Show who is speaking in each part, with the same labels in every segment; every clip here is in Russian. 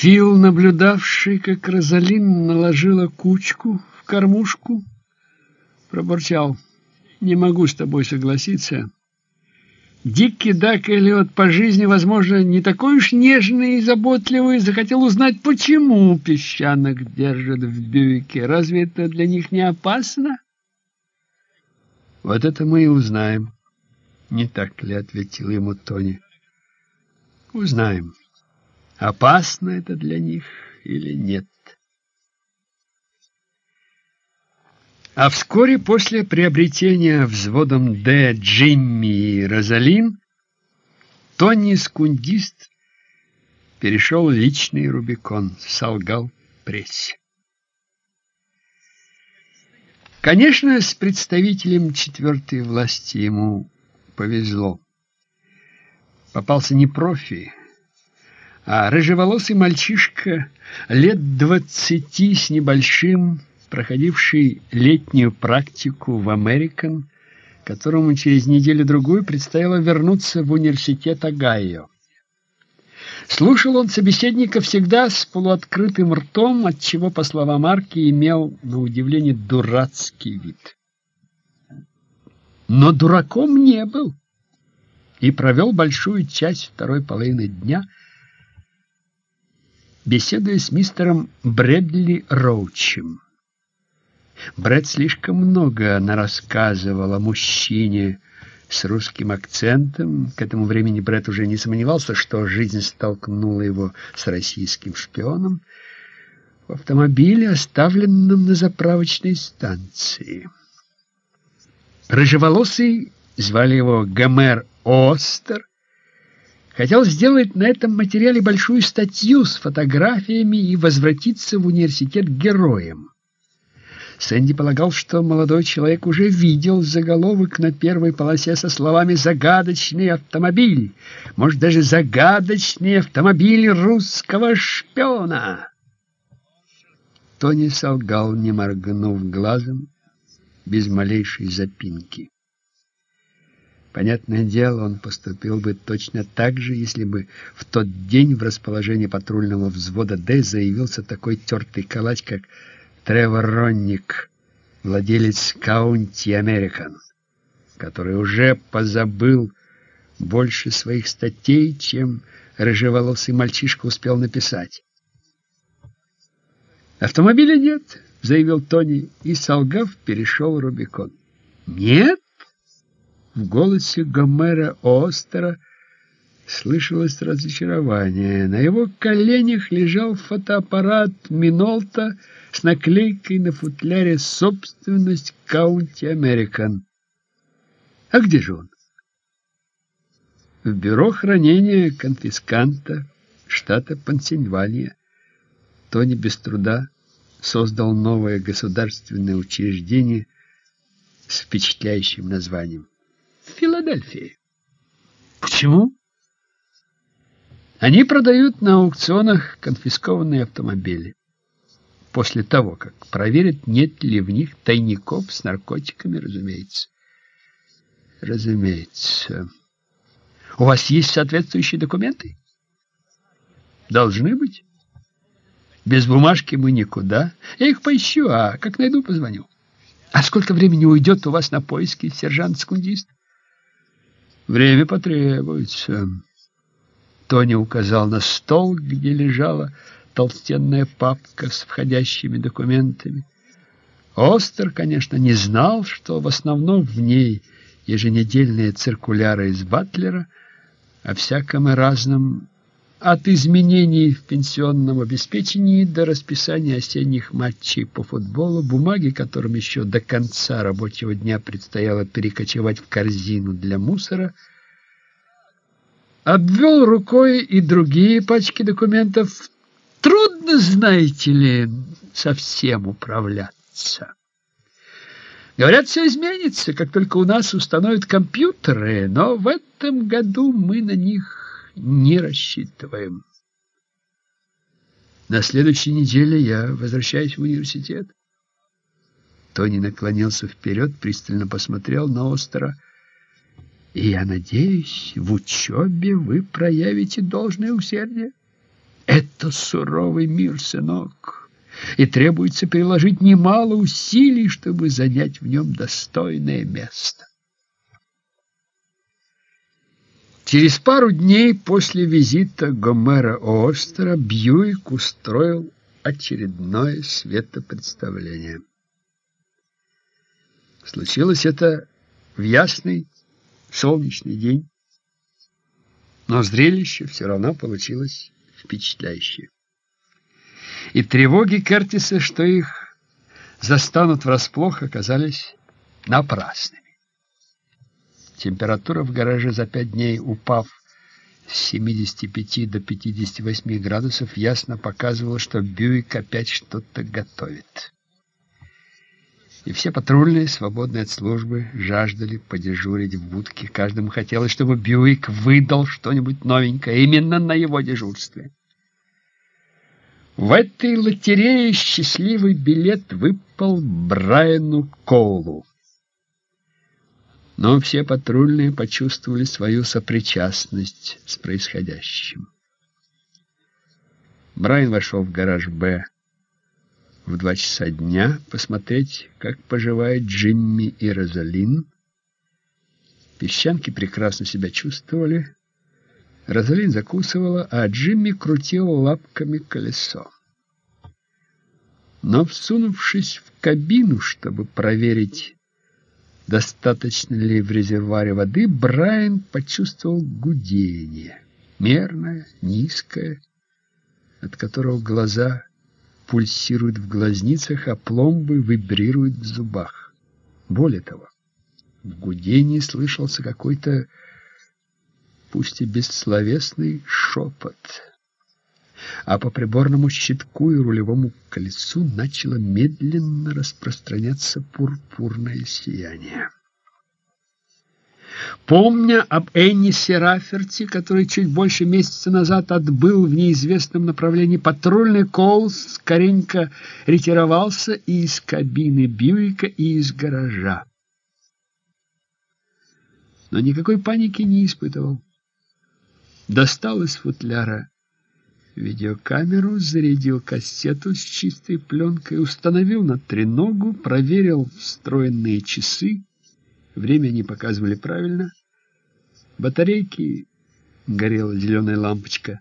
Speaker 1: Фил, наблюдавший, как Розалин наложила кучку в кормушку, пробурчал. «Не могу с тобой согласиться». Дикий Дак Эллиот по жизни, возможно, не такой уж нежный и заботливый, захотел узнать, почему песчанок держат в бювике. Разве это для них не опасно? Вот это мы и узнаем. Не так ли, ответил ему Тони. Узнаем, опасно это для них или нет. А вскоре после приобретения взводом Д Джимми и Розалин Тони Скундист перешел личный Рубикон, солгал прессе. Конечно, с представителем четвертой власти ему повезло. Попался не профи, а рыжеволосый мальчишка лет двадцати с небольшим, проходивший летнюю практику в Американ, которому через неделю-другую предстояло вернуться в университет Огайо. Слушал он собеседника всегда с полуоткрытым ртом, отчего, по словам Марки, имел, на удивление, дурацкий вид. Но дураком не был и провел большую часть второй половины дня, беседуя с мистером Брэдли Роучем. Брэд слишком много нарассказывал о мужчине с русским акцентом. К этому времени Брэд уже не сомневался, что жизнь столкнула его с российским шпионом в автомобиле, оставленном на заправочной станции. Рыжеволосый, звали его Гомер Остер, хотел сделать на этом материале большую статью с фотографиями и возвратиться в университет героем. Сэнди полагал, что молодой человек уже видел заголовок на первой полосе со словами «Загадочный автомобиль», может, даже «Загадочный автомобиль русского шпиона». Тони солгал, не моргнув глазом, без малейшей запинки. Понятное дело, он поступил бы точно так же, если бы в тот день в расположении патрульного взвода «Д» заявился такой тертый калач, как Тревор Ронник, владелец Каунти Американ, который уже позабыл больше своих статей, чем рыжеволосый мальчишка успел написать. «Автомобиля нет», — заявил Тони, и, солгав, перешел Рубикон. «Нет?» В голосе Гомера Остера слышалось разочарование. На его коленях лежал фотоаппарат Минолта с наклейкой на футляре «Собственность Каунти Американ». А где же он? В бюро хранения конфисканта штата Пенсильвания. Тони без труда создал новое государственное учреждение с впечатляющим названием в Филадельфии. Почему? Они продают на аукционах конфискованные автомобили. После того, как проверят, нет ли в них тайников с наркотиками, разумеется. Разумеется. У вас есть соответствующие документы? Должны быть. Без бумажки мы никуда. Я их поищу, а как найду, позвоню. А сколько времени уйдет у вас на поиски, сержант-секундист? Время потребуется. Тони указал на стол, где лежала толстенная папка с входящими документами. Остер, конечно, не знал, что в основном в ней еженедельные циркуляры из Батлера о всяком и разном, от изменений в пенсионном обеспечении до расписания осенних матчей по футболу, бумаги, которым еще до конца рабочего дня предстояло перекочевать в корзину для мусора – обвел рукой и другие пачки документов. Трудно, знаете ли, совсем управляться. Говорят, все изменится, как только у нас установят компьютеры, но в этом году мы на них не рассчитываем. На следующей неделе я возвращаюсь в университет. Тони наклонился вперед, пристально посмотрел на Остера. И я надеюсь, в учебе вы проявите должное усердие. Это суровый мир, сынок, и требуется приложить немало усилий, чтобы занять в нем достойное место. Через пару дней после визита Гомера Остера Бьюик устроил очередное светопредставление. Случилось это в ясный солнечный день, но зрелище все равно получилось впечатляющее. И тревоги Кертиса, что их застанут врасплох, оказались напрасными. Температура в гараже за пять дней, упав с 75 до 58 градусов, ясно показывала, что Бьюик опять что-то готовит. И все патрульные, свободные от службы, жаждали подежурить в будке. Каждому хотелось, чтобы Бьюик выдал что-нибудь новенькое именно на его дежурстве. В этой лотерее счастливый билет выпал Брайану Коулу. Но все патрульные почувствовали свою сопричастность с происходящим. Брайан вошел в гараж «Б» в два часа дня посмотреть, как поживают Джимми и Розалин. Песчанки прекрасно себя чувствовали. Розалин закусывала, а Джимми крутил лапками колесо. Но, всунувшись в кабину, чтобы проверить, достаточно ли в резервуаре воды, Брайан почувствовал гудение, мерное, низкое, от которого глаза пульсируют в глазницах, а пломбы вибрируют в зубах. Более того, в гудении слышался какой-то, пусть и бессловесный, шепот. А по приборному щитку и рулевому колесу начало медленно распространяться пурпурное сияние. Помня об Эннисе Раферти, который чуть больше месяца назад отбыл в неизвестном направлении, патрульный Коулс скоренько ретировался и из кабины Бьюика, и из гаража. Но никакой паники не испытывал. Достал из футляра видеокамеру, зарядил кассету с чистой пленкой, установил на треногу, проверил встроенные часы, Время не показывали правильно. Батарейки горела зеленая лампочка.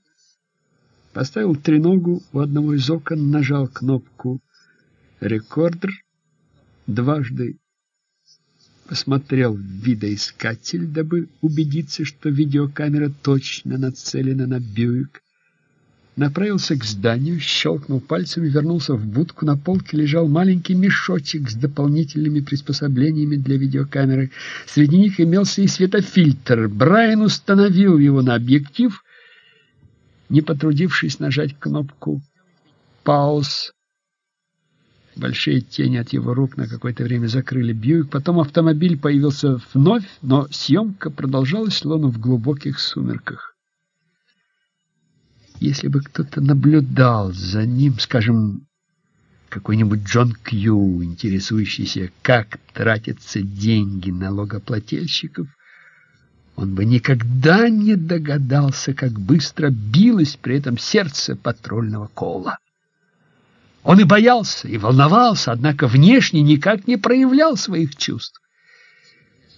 Speaker 1: Поставил треногу у одного из окон, нажал кнопку «Рекордер» дважды. Посмотрел в видоискатель, дабы убедиться, что видеокамера точно нацелена на Бьюик направился к зданию, щелкнул пальцами, вернулся в будку. На полке лежал маленький мешочек с дополнительными приспособлениями для видеокамеры. Среди них имелся и светофильтр. Брайан установил его на объектив, не потрудившись нажать кнопку «Пауз». Большие тени от его рук на какое-то время закрыли Бьюик. Потом автомобиль появился вновь, но съемка продолжалась, словно в глубоких сумерках. Если бы кто-то наблюдал за ним, скажем, какой-нибудь Джон Кью, интересующийся, как тратятся деньги налогоплательщиков, он бы никогда не догадался, как быстро билось при этом сердце патрульного кола. Он и боялся, и волновался, однако внешне никак не проявлял своих чувств.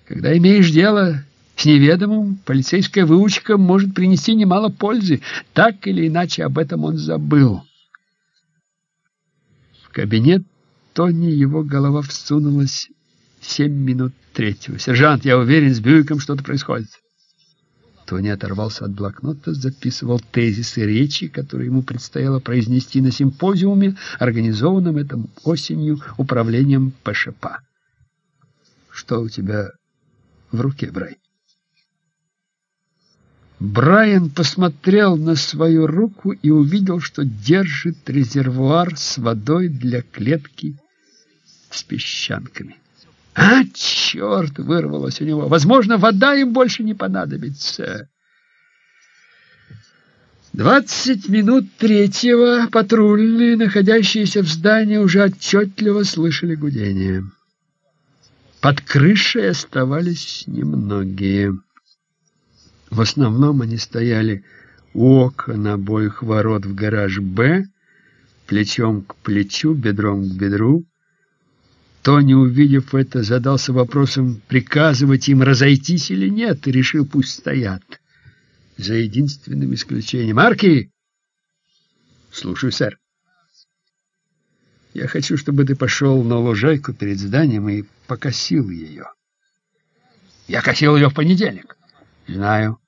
Speaker 1: Когда имеешь дело с неведомым полицейская выучка может принести немало пользы. Так или иначе об этом он забыл. В кабинет Тони его голова всунулась семь минут третьего. «Сержант, я уверен, с Бьюиком что-то происходит». Тони оторвался от блокнота, записывал тезисы речи, которые ему предстояло произнести на симпозиуме, организованном этом осенью управлением ПШП. «Что у тебя в руке, Брай?» Брайан посмотрел на свою руку и увидел, что держит резервуар с водой для клетки с песчанками. «А, черт!» — вырвалось у него. «Возможно, вода им больше не понадобится». Двадцать минут третьего патрульные, находящиеся в здании, уже отчетливо слышали гудение. Под крышей оставались немногие. В основном они стояли у окон обоих ворот в гараж «Б», плечом к плечу, бедром к бедру. Тони, увидев это, задался вопросом, приказывать им разойтись или нет, и решил, пусть стоят. За единственным исключением. «Марки!» «Слушаю, сэр». «Я хочу, чтобы ты пошел на лужайку перед зданием и покосил ее». «Я косил ее в понедельник». «Знаю.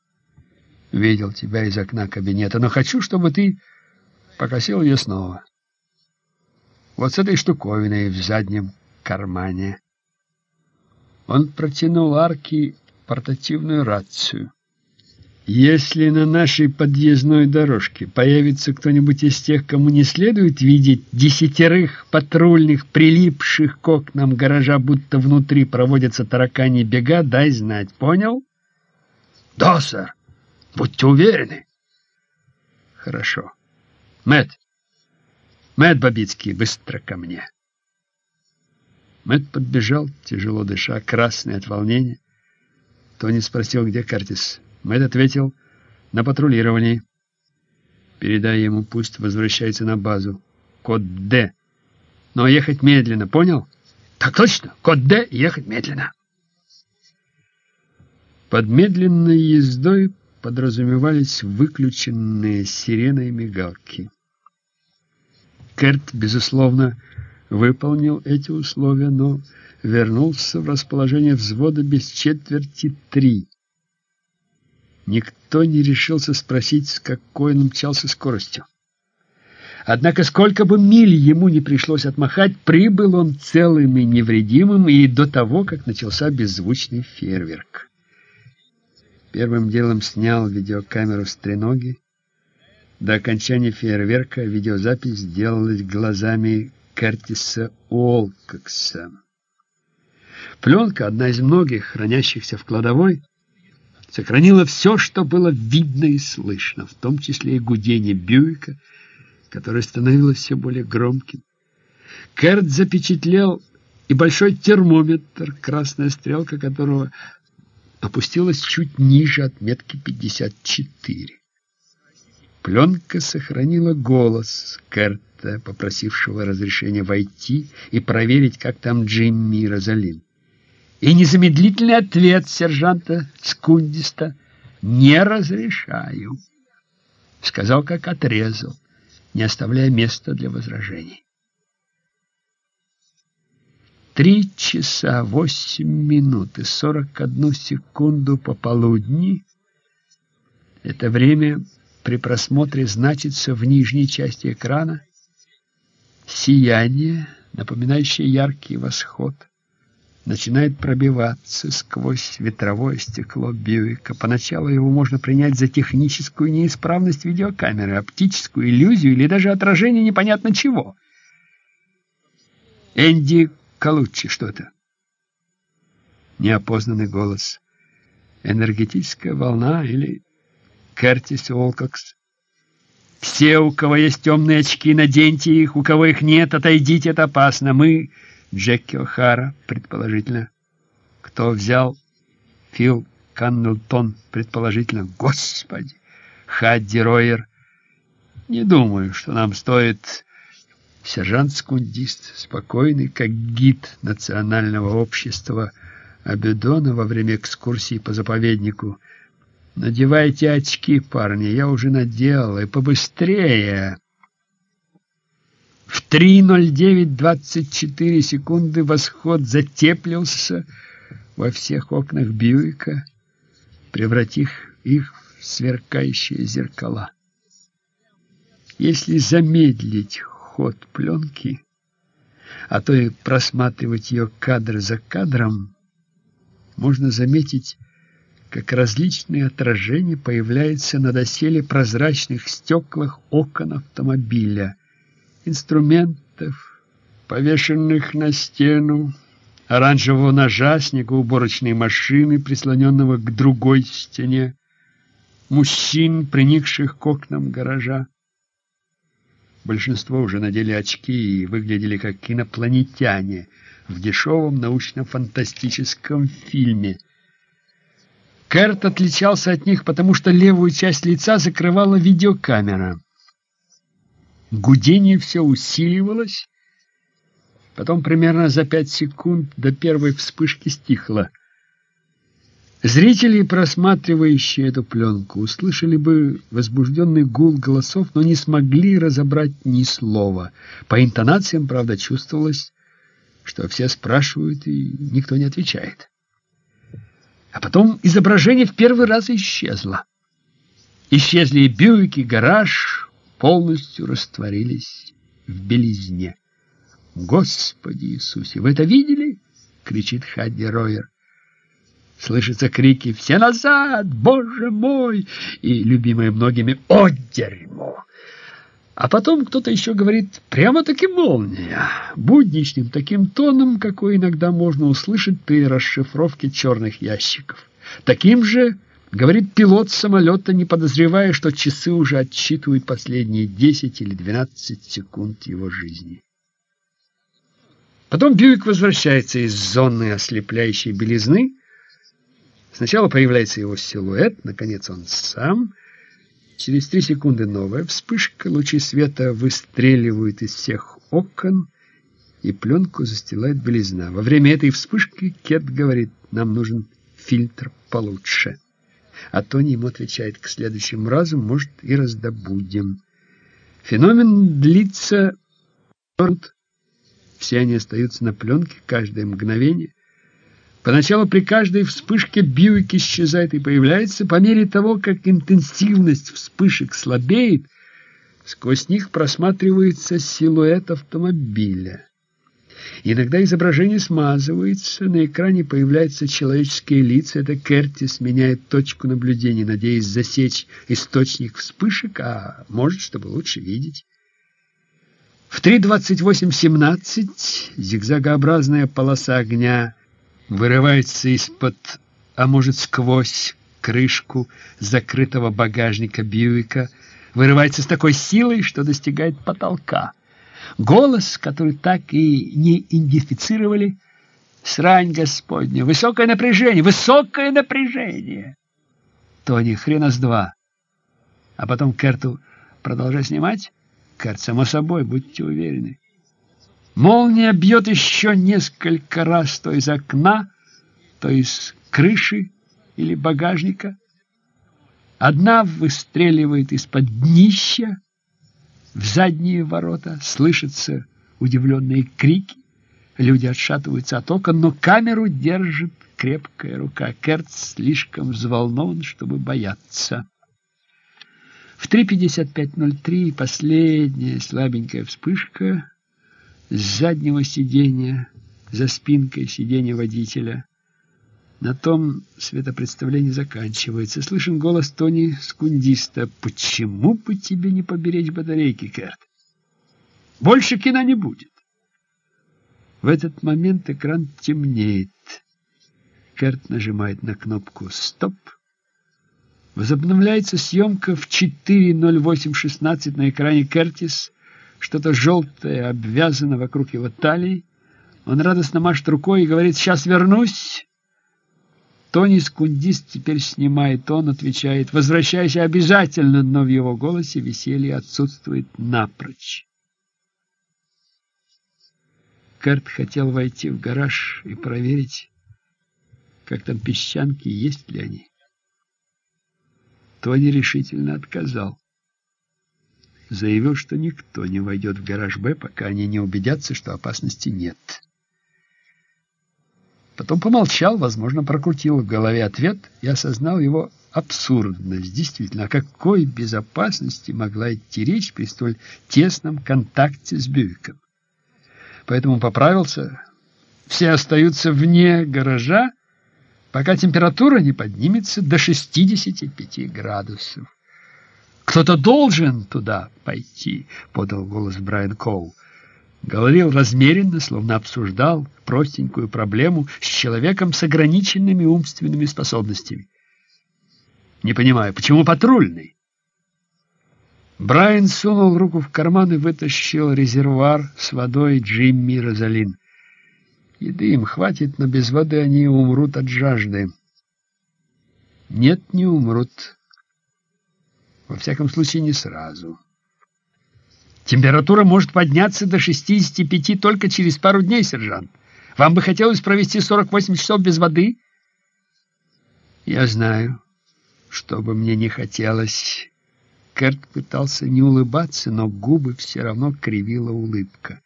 Speaker 1: Видел тебя из окна кабинета, но хочу, чтобы ты покосил ее снова. Вот с этой штуковиной в заднем кармане». Он протянул арки портативную рацию. Если на нашей подъездной дорожке появится кто-нибудь из тех, кому не следует видеть десятерых патрульных, прилипших к окнам гаража, будто внутри проводятся таракани бега, дай знать. Понял? Да, сэр. Будьте уверены. Хорошо. Мэт. Мэт Бабицкий, быстро ко мне. Мэт подбежал, тяжело дыша, красный от волнения. Тони спросил, где Картис. Мэтт ответил на патрулировании. Передай ему, пусть возвращается на базу. Код Д. Но ехать медленно, понял? Так точно, код Д, ехать медленно. Под медленной ездой подразумевались выключенные сиреной мигалки. Керт, безусловно, выполнил эти условия, но вернулся в расположение взвода без четверти три. Никто не решился спросить, с какой он мчался скоростью. Однако сколько бы миль ему не пришлось отмахать, прибыл он целым и невредимым и до того, как начался беззвучный фейерверк. Первым делом снял видеокамеру с треноги. До окончания фейерверка видеозапись сделалась глазами Кертиса Уолкокса. Пленка, одна из многих, хранящихся в кладовой, сохранила все, что было видно и слышно, в том числе и гудение Бьюика, которое становилось все более громким. Керт запечатлел и большой термометр, красная стрелка которого опустилась чуть ниже отметки 54. Пленка сохранила голос Керта, попросившего разрешения войти и проверить, как там Джимми и Розалин и незамедлительный ответ сержанта Скундиста «Не разрешаю», сказал, как отрезал, не оставляя места для возражений. Три часа восемь минут и сорок одну секунду пополудни — это время при просмотре значится в нижней части экрана сияние, напоминающее яркий восход — начинает пробиваться сквозь ветровое стекло Бьюика. Поначалу его можно принять за техническую неисправность видеокамеры, оптическую иллюзию или даже отражение непонятно чего. Энди Калуччи что-то. Неопознанный голос. Энергетическая волна или Кертис Уолкокс. Все, у кого есть темные очки, наденьте их, у кого их нет, отойдите, это опасно. Мы Джеки О'Хара, предположительно. Кто взял? Фил Каннелтон, предположительно. Господи! Хадди Ройер. Не думаю, что нам стоит... Сержант-скундист, спокойный, как гид национального общества Абедона во время экскурсии по заповеднику. Надевайте очки, парни, я уже надел, и побыстрее. В 3.09.24 секунды восход затеплился во всех окнах Бьюика, превратив их в сверкающие зеркала. Если замедлить ход пленки, а то и просматривать ее кадр за кадром, можно заметить, как различные отражения появляются на доселе прозрачных стеклах окон автомобиля – инструментов, повешенных на стену, оранжевого ножа, снегоуборочной машины, прислоненного к другой стене, мужчин, приникших к окнам гаража. Большинство уже надели очки и выглядели как инопланетяне в дешевом научно-фантастическом фильме – Кэрт отличался от них, потому что левую часть лица закрывала видеокамера. Гудение все усиливалось, потом примерно за пять секунд до первой вспышки стихло. Зрители, просматривающие эту пленку, услышали бы возбужденный гул голосов, но не смогли разобрать ни слова. По интонациям, правда, чувствовалось, что все спрашивают, и никто не отвечает. А потом изображение в первый раз исчезло. Исчезли и Бьюик, и гараж, полностью растворились в белизне. «Господи Иисусе, вы это видели?» — кричит Хадди Ройер. Слышатся крики «Все назад! Боже мой!» и, любимые многими, «О, дерьмо!» А потом кто-то еще говорит «прямо-таки молния», будничным таким тоном, какой иногда можно услышать при расшифровке черных ящиков. Таким же говорит пилот самолета, не подозревая, что часы уже отсчитывают последние 10 или 12 секунд его жизни. Потом Бьюик возвращается из зоны ослепляющей белизны, Сначала появляется его силуэт, наконец он сам. Через три секунды новая вспышка, лучи света выстреливают из всех окон, и пленку застилает белизна. Во время этой вспышки Кет говорит, нам нужен фильтр получше. А Тони ему отвечает, к следующему разу, может, и раздобудем. Феномен длится... Все они остаются на пленке каждое мгновение. Поначалу при каждой вспышке Бьюик исчезает и появляется. По мере того, как интенсивность вспышек слабеет, сквозь них просматривается силуэт автомобиля. Иногда изображение смазывается, на экране появляются человеческие лица. Это Кертис меняет точку наблюдения, надеясь засечь источник вспышек, а может, чтобы лучше видеть. В 3.28.17 зигзагообразная полоса огня вырывается из-под, а может сквозь крышку закрытого багажника Бьюика, вырывается с такой силой, что достигает потолка. Голос, который так и не идентифицировали, срань господня, высокое напряжение, высокое напряжение. Тони, хрена с два. А потом Керту продолжай снимать? Керт, само собой, будьте уверены. Молния бьет еще несколько раз то из окна, то из крыши или багажника. Одна выстреливает из-под днища в задние ворота, слышатся удивленные крики. Люди отшатываются от окон, но камеру держит крепкая рука. Керт слишком взволнован, чтобы бояться. В 3.55.03 последняя слабенькая вспышка с заднего сиденья, за спинкой сиденья водителя. На том светопредставление заканчивается. Слышен голос Тони Скундиста. «Почему бы тебе не поберечь батарейки, Керт? Больше кино не будет». В этот момент экран темнеет. Керт нажимает на кнопку «Стоп». Возобновляется съемка в 4.08.16 на экране Кертис – что-то желтое обвязано вокруг его талии. Он радостно машет рукой и говорит «Сейчас вернусь». Тони Скундист теперь снимает он, отвечает «Возвращайся обязательно», но в его голосе веселье отсутствует напрочь. Керт хотел войти в гараж и проверить, как там песчанки, есть ли они. Тони решительно отказал заявил, что никто не войдет в гараж «Б», пока они не убедятся, что опасности нет. Потом помолчал, возможно, прокрутил в голове ответ и осознал его абсурдность. Действительно, о какой безопасности могла идти речь при столь тесном контакте с Бюйком? Поэтому поправился. Все остаются вне гаража, пока температура не поднимется до 65 градусов. «Кто-то должен туда пойти», — подал голос Брайан Коул. Говорил размеренно, словно обсуждал простенькую проблему с человеком с ограниченными умственными способностями. «Не понимаю, почему патрульный?» Брайан сунул руку в карман и вытащил резервуар с водой Джимми Розалин. Еды им хватит, но без воды они умрут от жажды. Нет, не умрут. Во всяком случае, не сразу. Температура может подняться до 65 только через пару дней, сержант. Вам бы хотелось провести 48 часов без воды? Я знаю, что бы мне не хотелось. Керт пытался не улыбаться, но губы все равно кривила улыбка.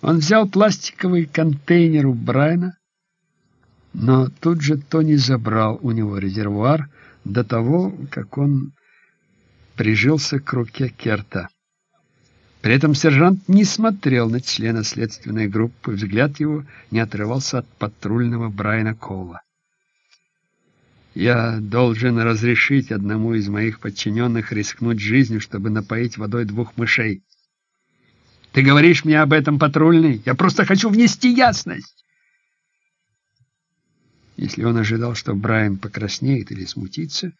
Speaker 1: Он взял пластиковый контейнер у Брайана, но тут же Тони забрал у него резервуар до того, как он прижился к руке Керта. При этом сержант не смотрел на члена следственной группы, взгляд его не отрывался от патрульного Брайана Коула. «Я должен разрешить одному из моих подчиненных рискнуть жизнью, чтобы напоить водой двух мышей. Ты говоришь мне об этом, патрульный? Я просто хочу внести ясность!» Если он ожидал, что Брайан покраснеет или смутится,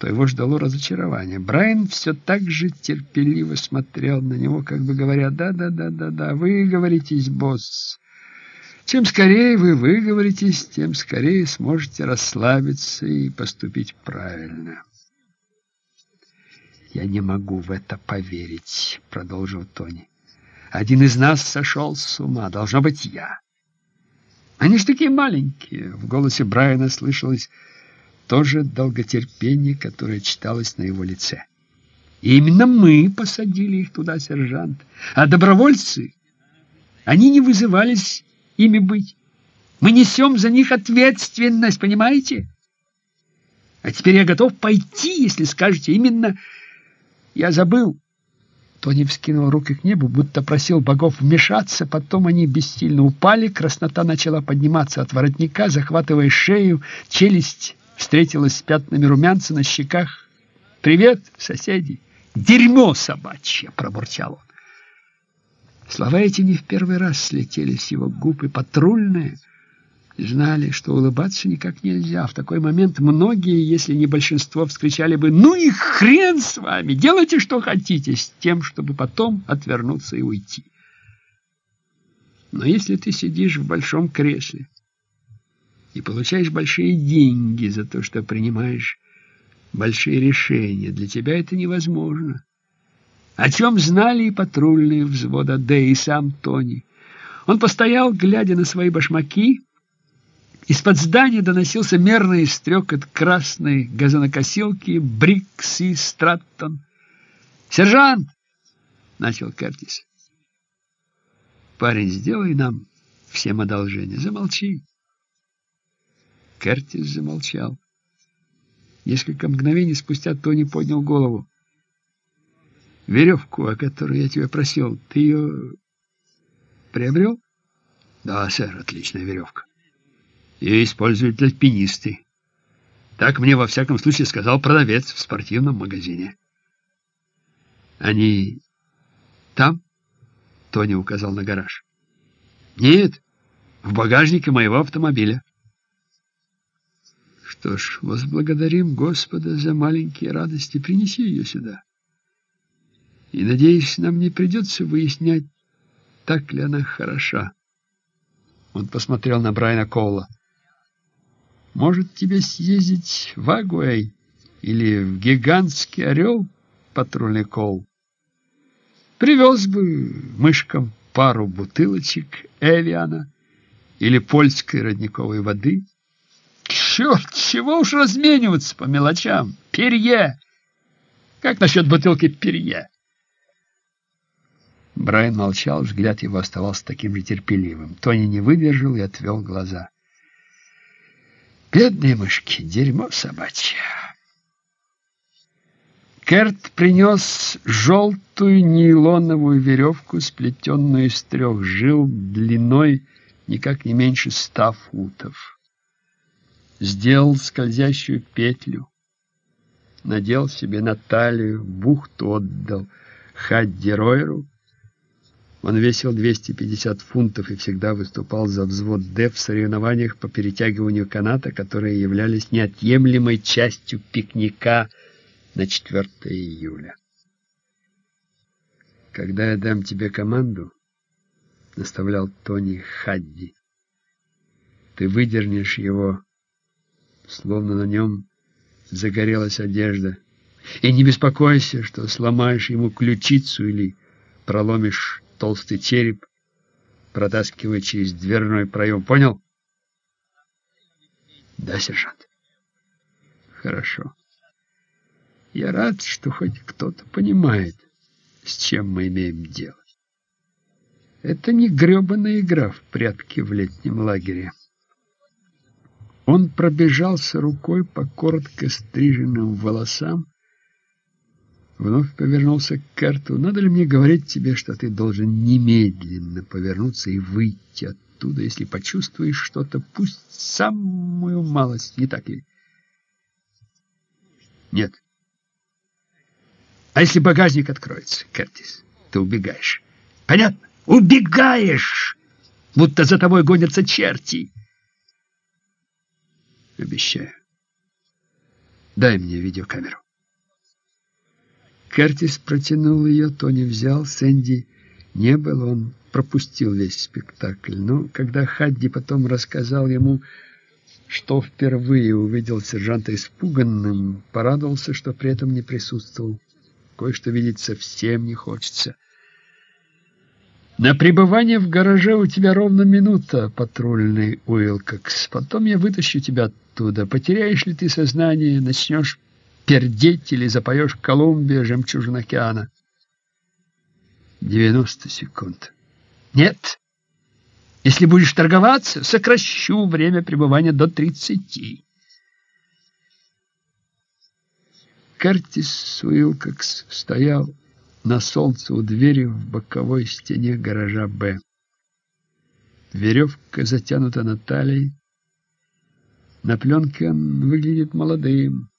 Speaker 1: то его ждало разочарование. Брайан все так же терпеливо смотрел на него, как бы говоря, «Да-да-да-да-да, вы говоритесь, босс. Чем скорее вы выговоритесь, тем скорее сможете расслабиться и поступить правильно». «Я не могу в это поверить», — продолжил Тони. «Один из нас сошел с ума. Должно быть я». «Они ж такие маленькие!» — в голосе Брайана слышалось то же долготерпение, которое читалось на его лице. И именно мы посадили их туда, сержант. А добровольцы, они не вызывались ими быть. Мы несем за них ответственность, понимаете? А теперь я готов пойти, если скажете именно... Я забыл. Тони вскинул руки к небу, будто просил богов вмешаться, потом они бессильно упали, краснота начала подниматься от воротника, захватывая шею, челюсть встретилась с пятнами румянца на щеках. «Привет, соседи!» «Дерьмо собачье!» — пробурчал он. Слова эти не в первый раз слетели с его губ, и патрульные знали, что улыбаться никак нельзя. В такой момент многие, если не большинство, вскричали бы «Ну и хрен с вами! Делайте, что хотите!» с тем, чтобы потом отвернуться и уйти. Но если ты сидишь в большом кресле, и получаешь большие деньги за то, что принимаешь большие решения. Для тебя это невозможно. О чем знали и патрульные взвода Д и сам Тони. Он постоял, глядя на свои башмаки. Из-под здания доносился мерный стрекот красной газонокосилки Брикс и Страттон. «Сержант!» — начал Кертис. «Парень, сделай нам всем одолжение. Замолчи. Кертис замолчал. Несколько мгновений спустя Тони поднял голову. «Веревку, о которой я тебя просил, ты ее приобрел?» «Да, сэр, отличная веревка. Ее используют альпинисты. Так мне во всяком случае сказал продавец в спортивном магазине». «Они там?» — Тони указал на гараж. «Нет, в багажнике моего автомобиля». Что ж, возблагодарим Господа за маленькие радости. Принеси ее сюда. И, надеюсь, нам не придется выяснять, так ли она хороша. Он посмотрел на Брайана Коула. Может, тебе съездить в Агуэй или в гигантский орел, патрульный Коул? Привез бы мышкам пару бутылочек Эвиана или польской родниковой воды — Черт, чего уж размениваться по мелочам? Перье! Как насчет бутылки перье? Брайан молчал, взгляд его оставался таким же терпеливым. Тони не выдержал и отвел глаза. Бедные мышки, дерьмо собачье. Керт принес желтую нейлоновую веревку, сплетенную из трех жил длиной никак не меньше ста футов сделал скользящую петлю, надел себе на талию, бухту отдал Хадди Ройеру. Он весил 250 фунтов и всегда выступал за взвод Д в соревнованиях по перетягиванию каната, которые являлись неотъемлемой частью пикника на 4 июля. «Когда я дам тебе команду, — наставлял Тони Хадди, — ты выдернешь его словно на нем загорелась одежда. И не беспокойся, что сломаешь ему ключицу или проломишь толстый череп, протаскивая через дверной проем. Понял? Да, сержант. Хорошо. Я рад, что хоть кто-то понимает, с чем мы имеем дело. Это не грёбаная игра в прятки в летнем лагере. Он пробежался рукой по коротко стриженным волосам, вновь повернулся к Карту. «Надо ли мне говорить тебе, что ты должен немедленно повернуться и выйти оттуда, если почувствуешь что-то, пусть самую малость, не так ли?» «Нет». «А если багажник откроется, Кертис, ты убегаешь?» «Понятно? Убегаешь, будто за тобой гонятся черти!» Обещаю. Дай мне видеокамеру. Кертис протянул ее, Тони взял, Сэнди не был, он пропустил весь спектакль. Но когда Хадди потом рассказал ему, что впервые увидел сержанта испуганным, порадовался, что при этом не присутствовал. Кое-что видеть совсем не хочется. На пребывание в гараже у тебя ровно минута, патрульный Уилкокс. Потом я вытащу тебя оттуда. Потеряешь ли ты сознание, начнешь пердеть или запоешь Колумбия, жемчужин океана? 90 секунд. Нет. Если будешь торговаться, сокращу время пребывания до 30. Кертис Уилкокс стоял на солнце у двери в боковой стене гаража «Б». Веревка затянута на талии. На пленке он выглядит молодым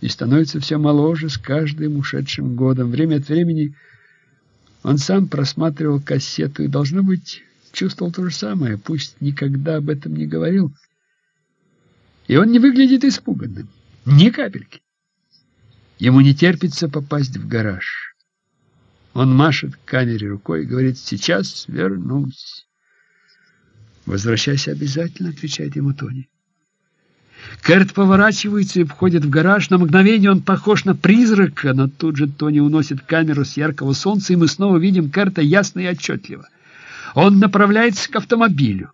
Speaker 1: и становится все моложе с каждым ушедшим годом. Время от времени он сам просматривал кассету и, должно быть, чувствовал то же самое, пусть никогда об этом не говорил. И он не выглядит испуганным, ни капельки. Ему не терпится попасть в гараж. Он машет камере рукой и говорит, сейчас вернусь. «Возвращайся обязательно», — отвечает ему Тони. Кэрт поворачивается и входит в гараж. На мгновение он похож на призрака, но тут же Тони уносит камеру с яркого солнца, и мы снова видим Кэрта ясно и отчетливо. Он направляется к автомобилю.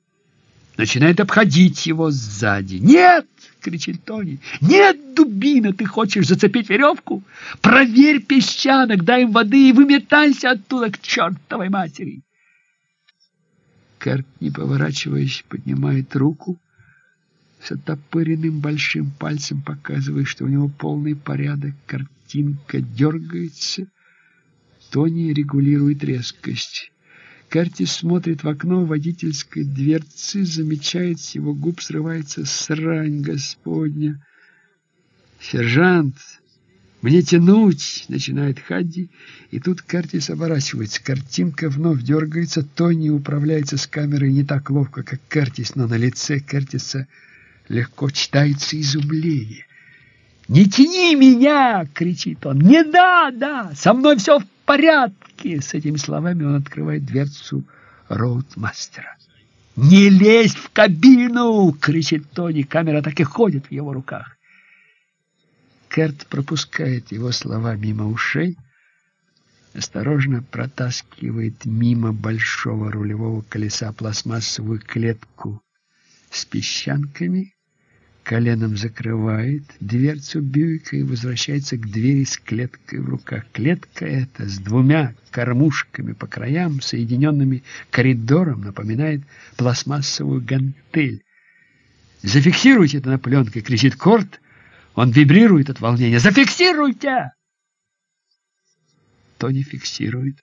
Speaker 1: Начинает обходить его сзади. «Нет!» — кричит Тони. «Нет, дубина, ты хочешь зацепить веревку? Проверь песчанок, дай им воды и выметайся оттуда к чертовой матери!» Керт, не поворачиваясь, поднимает руку, с оттопыренным большим пальцем показывая, что у него полный порядок. Картинка дергается. Тони регулирует резкость. Кертис смотрит в окно водительской дверцы, замечает, с его губ срывается срань господня. «Сержант, мне тянуть!» — начинает Хадди, и тут Кертис оборачивается. Картинка вновь дергается, Тони управляется с камерой не так ловко, как Кертис, но на лице Кертиса легко читается изумление. «Не тяни меня!» — кричит он. «Не надо! Со мной все в порядке!» С этими словами он открывает дверцу роудмастера. «Не лезь в кабину!» — кричит Тони. Камера так и ходит в его руках. Керт пропускает его слова мимо ушей, осторожно протаскивает мимо большого рулевого колеса пластмассовую клетку с песчанками коленом закрывает дверцу Бьюика и возвращается к двери с клеткой в руках. Клетка эта с двумя кормушками по краям, соединенными коридором, напоминает пластмассовую гантель. «Зафиксируйте это на пленке!» — кричит Корт. Он вибрирует от волнения. «Зафиксируйте!» Тони фиксирует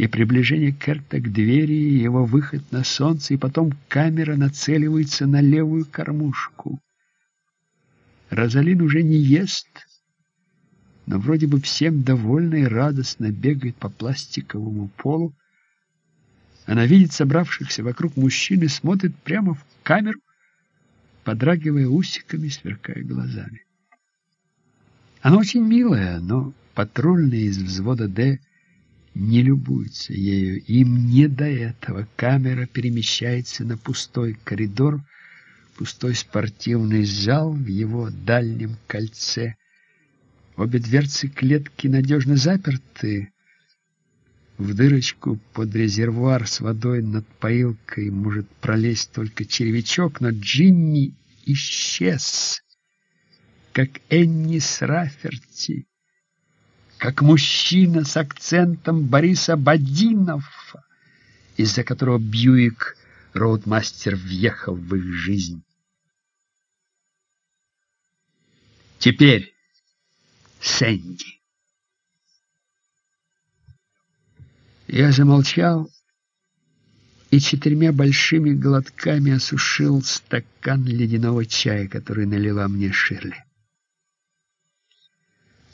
Speaker 1: и приближение Керта к двери, и его выход на солнце, и потом камера нацеливается на левую кормушку. Розалин уже не ест, но вроде бы всем довольна и радостно бегает по пластиковому полу. Она видит собравшихся вокруг мужчин и смотрит прямо в камеру, подрагивая усиками, сверкая глазами. Она очень милая, но патрульный из взвода «Д» не любуются ею. Им не до этого. Камера перемещается на пустой коридор, пустой спортивный зал в его дальнем кольце. Обе дверцы клетки надежно заперты. В дырочку под резервуар с водой над поилкой может пролезть только червячок, но Джимми исчез, как Энни с Раферти, как мужчина с акцентом Бориса Бадинова, из-за которого Бьюик Роудмастер въехал в их жизнь. Теперь Сэнди. Я замолчал и четырьмя большими глотками осушил стакан ледяного чая, который налила мне Ширли.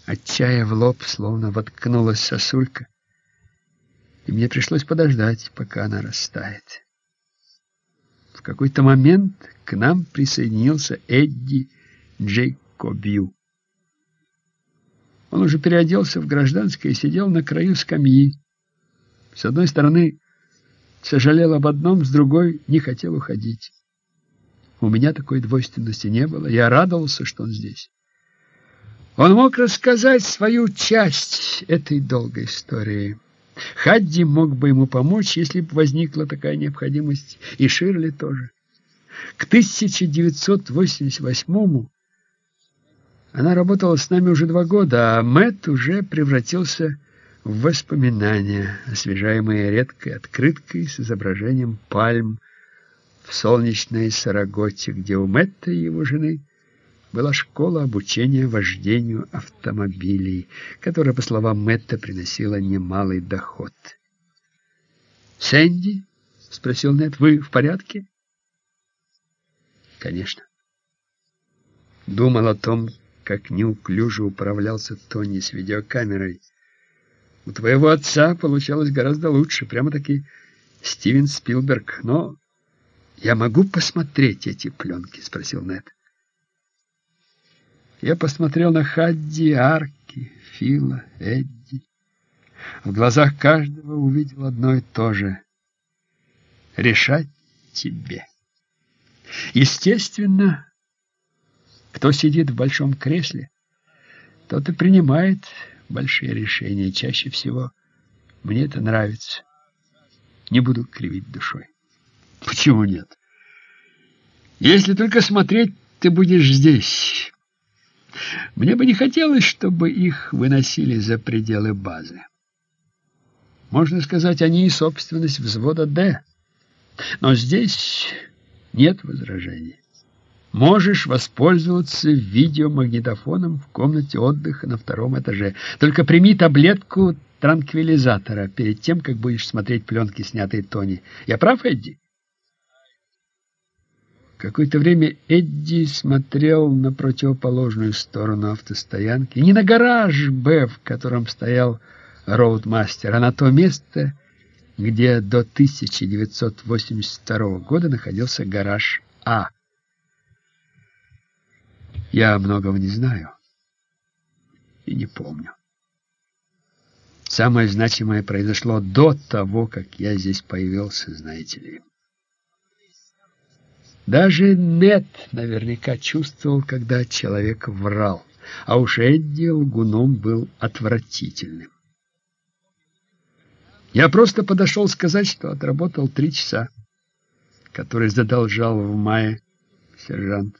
Speaker 1: От чая в лоб словно воткнулась сосулька, и мне пришлось подождать, пока она растает. В какой-то момент к нам присоединился Эдди Джейкобью. Он уже переоделся в гражданское и сидел на краю скамьи. С одной стороны, сожалел об одном, с другой не хотел уходить. У меня такой двойственности не было. Я радовался, что он здесь. Он мог рассказать свою часть этой долгой истории. Хадди мог бы ему помочь, если бы возникла такая необходимость, и Ширли тоже. К 1988-му она работала с нами уже два года, а Мэтт уже превратился в воспоминания, освежаемые редкой открыткой с изображением пальм в солнечной Сараготе, где у Мэтта и его жены была школа обучения вождению автомобилей, которая, по словам Мэтта, приносила немалый доход. «Сэнди?» — спросил Нед. «Вы в порядке?» «Конечно». Думал о том, как неуклюже управлялся Тони с видеокамерой. У твоего отца получалось гораздо лучше, прямо-таки Стивен Спилберг. Но я могу посмотреть эти пленки? Спросил Нед. Я посмотрел на Хадди, Арки, Фила, Эдди. В глазах каждого увидел одно и то же. Решать тебе. Естественно, кто сидит в большом кресле, тот и принимает большие решения. Чаще всего мне это нравится. Не буду кривить душой. Почему нет? Если только смотреть ты будешь здесь. Мне бы не хотелось, чтобы их выносили за пределы базы. Можно сказать, они и собственность взвода «Д». Но здесь нет возражений. Можешь воспользоваться видеомагнитофоном в комнате отдыха на втором этаже. Только прими таблетку транквилизатора перед тем, как будешь смотреть пленки, снятые Тони. Я прав, Эдди? Какое-то время Эдди смотрел на противоположную сторону автостоянки. Не на гараж «Б», в котором стоял роудмастер, а на то место, где до 1982 года находился гараж «А». Я многого не знаю и не помню. Самое значимое произошло до того, как я здесь появился, знаете ли. Даже Нет наверняка чувствовал, когда человек врал, а уж Эдди лгуном был отвратительным. Я просто подошел сказать, что отработал три часа, которые задолжал в мае сержант.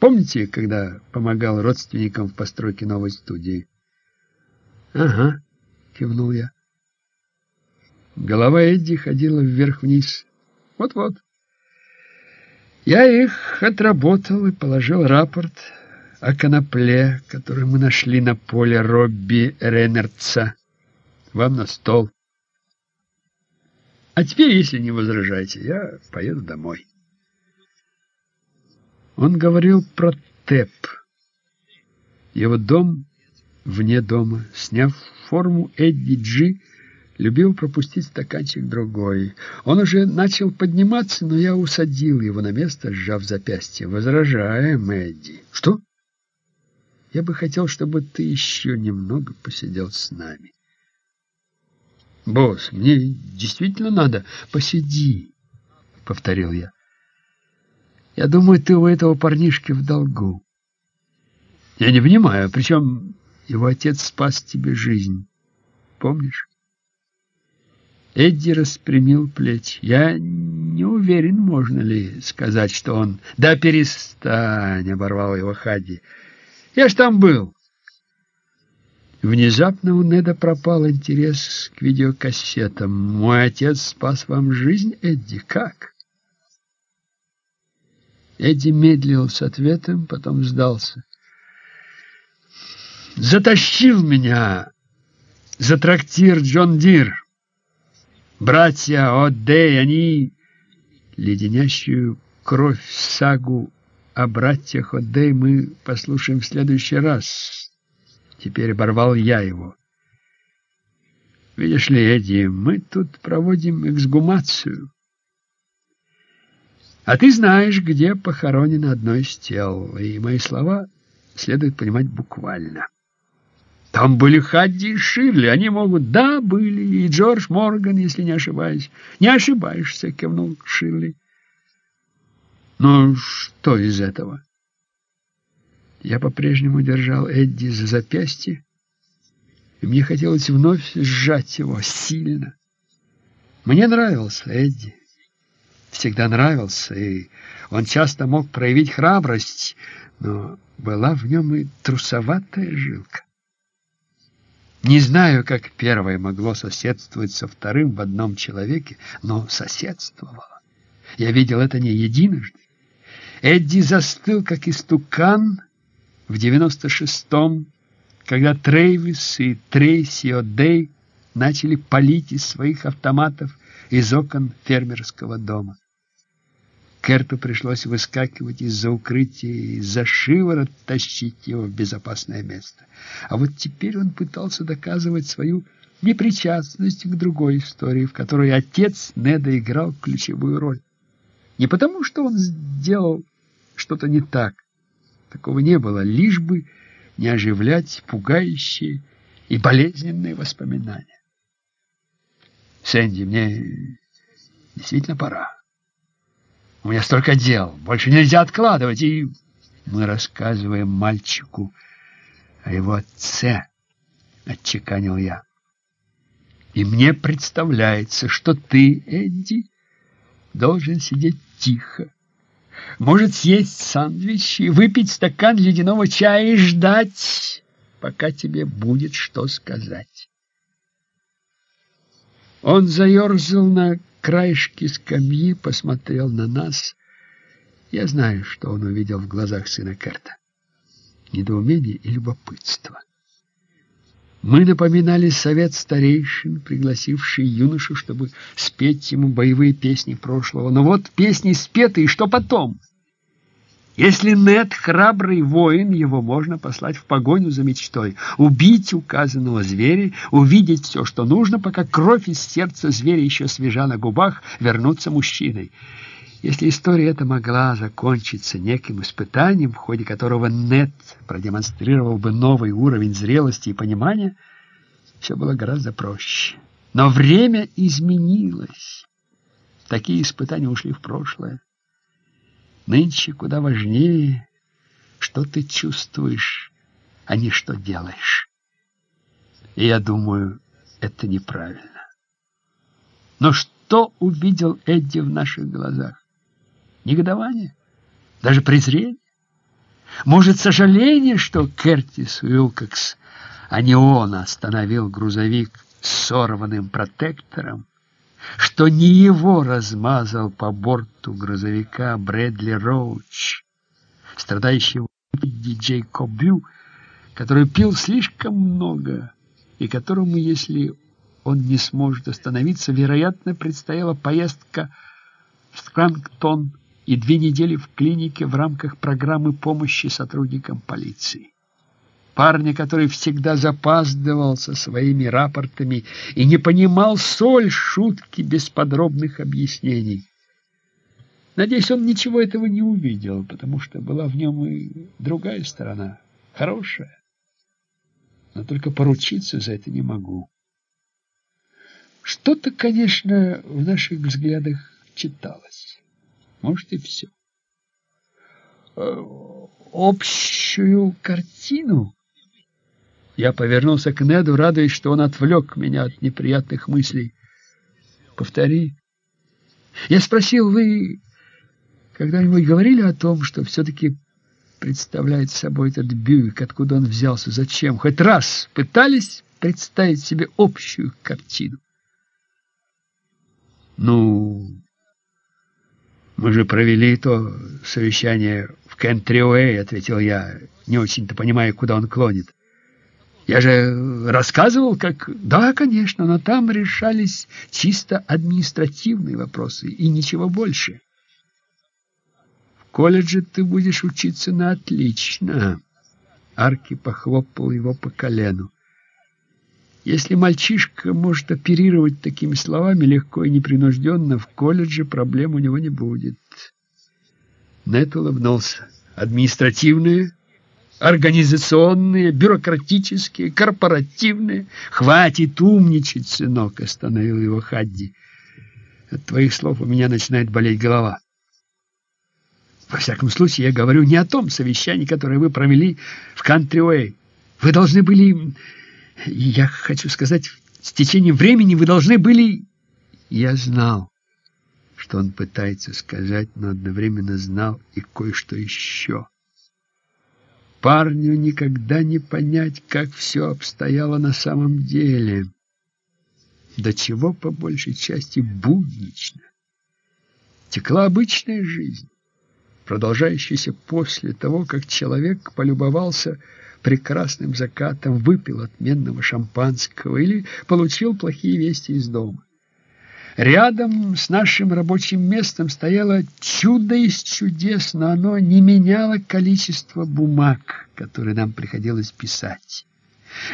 Speaker 1: Помните, когда помогал родственникам в постройке новой студии? — Ага, — кивнул я. Голова Эдди ходила вверх-вниз. Вот-вот. Я их отработал и положил рапорт о конопле, который мы нашли на поле Робби Рейнертса. Вам на стол. А теперь, если не возражаете, я поеду домой. Он говорил про ТЭП. Его дом вне дома. Сняв форму, Эдди Джи любил пропустить стаканчик другой. Он уже начал подниматься, но я усадил его на место, сжав запястье. «Возражаем, Эдди». «Что?» «Я бы хотел, чтобы ты еще немного посидел с нами». «Босс, мне действительно надо. Посиди», — повторил я. Я думаю, ты у этого парнишки в долгу. Я не понимаю, причем его отец спас тебе жизнь. Помнишь? Эдди распрямил плечи. Я не уверен, можно ли сказать, что он... Да перестань, оборвал его Хадди. Я ж там был. Внезапно у Неда пропал интерес к видеокассетам. Мой отец спас вам жизнь, Эдди. Как? Эдди медлил с ответом, потом сдался. Затащил меня за трактир Джон Дир. Братья О'Дей, они леденящую кровь сагу о братьях О'Дей мы послушаем в следующий раз. Теперь оборвал я его. Видишь ли, Эдди, мы тут проводим эксгумацию. А ты знаешь, где похоронено одно из тел, и мои слова следует понимать буквально. Там были Хадди и Ширли, они могут... Да, были, и Джордж Морган, если не ошибаюсь. Не ошибаешься, кивнул Ширли. Ну, что из этого? Я по-прежнему держал Эдди за запястье, и мне хотелось вновь сжать его сильно. Мне нравился Эдди, всегда нравился, и он часто мог проявить храбрость, но была в нем и трусоватая жилка. Не знаю, как первое могло соседствовать со вторым в одном человеке, но соседствовало. Я видел это не единожды. Эдди застыл, как истукан, в 96-м, когда Трейвис и Трейси О'Дей начали палить из своих автоматов из окон фермерского дома. Керту пришлось выскакивать из-за укрытия и за шиворот тащить его в безопасное место. А вот теперь он пытался доказывать свою непричастность к другой истории, в которой отец Неда играл ключевую роль. Не потому, что он сделал что-то не так. Такого не было, лишь бы не оживлять пугающие и болезненные воспоминания. Сэнди, мне действительно пора. У меня столько дел, больше нельзя откладывать, и мы рассказываем мальчику о его отце, отчеканил я. И мне представляется, что ты, Эдди, должен сидеть тихо, может съесть сэндвич и выпить стакан ледяного чая и ждать, пока тебе будет что сказать. Он заерзал на краешке скамьи, посмотрел на нас. Я знаю, что он увидел в глазах сына Керта. Недоумение и любопытство. Мы напоминали совет старейшин, пригласивший юношу, чтобы спеть ему боевые песни прошлого. Но вот песни спеты, и что потом? Если нет храбрый воин, его можно послать в погоню за мечтой, убить указанного зверя, увидеть все, что нужно, пока кровь из сердца зверя еще свежа на губах, вернуться мужчиной. Если история эта могла закончиться неким испытанием, в ходе которого Нет продемонстрировал бы новый уровень зрелости и понимания, все было гораздо проще. Но время изменилось. Такие испытания ушли в прошлое. Нынче куда важнее, что ты чувствуешь, а не что делаешь. И я думаю, это неправильно. Но что увидел Эдди в наших глазах? Негодование? Даже презрение? Может, сожаление, что Кертис Уилкокс, а не он, остановил грузовик с сорванным протектором? Что не его размазал по борту грузовика Брэдли Роуч, страдающий диджей Кобю, который пил слишком много и которому, если он не сможет остановиться, вероятно, предстояла поездка в Скранктон и две недели в клинике в рамках программы помощи сотрудникам полиции парня, который всегда запаздывал со своими рапортами и не понимал соль шутки без подробных объяснений. Надеюсь, он ничего этого не увидел, потому что была в нем и другая сторона, хорошая. Но только поручиться за это не могу. Что-то, конечно, в наших взглядах читалось. Может, и все. общую картину. Я повернулся к Неду, радуясь, что он отвлек меня от неприятных мыслей. Повтори. Я спросил, вы когда-нибудь говорили о том, что все-таки представляет собой этот Бьюик, откуда он взялся, зачем? Хоть раз пытались представить себе общую картину? Ну, мы же провели то совещание в Кентриуэй, ответил я, не очень-то понимая, куда он клонит. Я же рассказывал, как... Да, конечно, но там решались чисто административные вопросы и ничего больше. В колледже ты будешь учиться на отлично. Арки похлопал его по колену. Если мальчишка может оперировать такими словами легко и непринужденно, в колледже проблем у него не будет. Нет улыбнулся. Административные, организационные, бюрократические, корпоративные. Хватит умничать, сынок, остановил его Хадди. От твоих слов у меня начинает болеть голова. Во всяком случае, я говорю не о том совещании, которое вы провели в Кантри-Уэй. Вы должны были я хочу сказать, с течением времени вы должны были... Я знал, что он пытается сказать, но одновременно знал и кое-что еще. Парню никогда не понять, как все обстояло на самом деле. До чего, по большей части, буднично. Текла обычная жизнь, продолжающаяся после того, как человек полюбовался прекрасным закатом, выпил отменного шампанского или получил плохие вести из дома. Рядом с нашим рабочим местом стояло чудо из чудес, но оно не меняло количество бумаг, которые нам приходилось писать.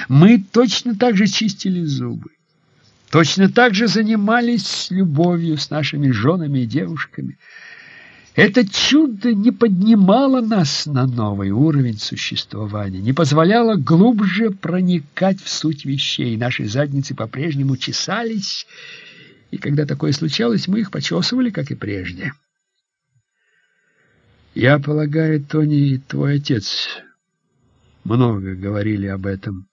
Speaker 1: Мы точно так же чистили зубы, точно так же занимались любовью с нашими женами и девушками – это чудо не поднимало нас на новый уровень существования, не позволяло глубже проникать в суть вещей. Наши задницы по-прежнему чесались, и когда такое случалось, мы их почесывали, как и прежде. Я полагаю, Тони и твой отец много говорили об этом.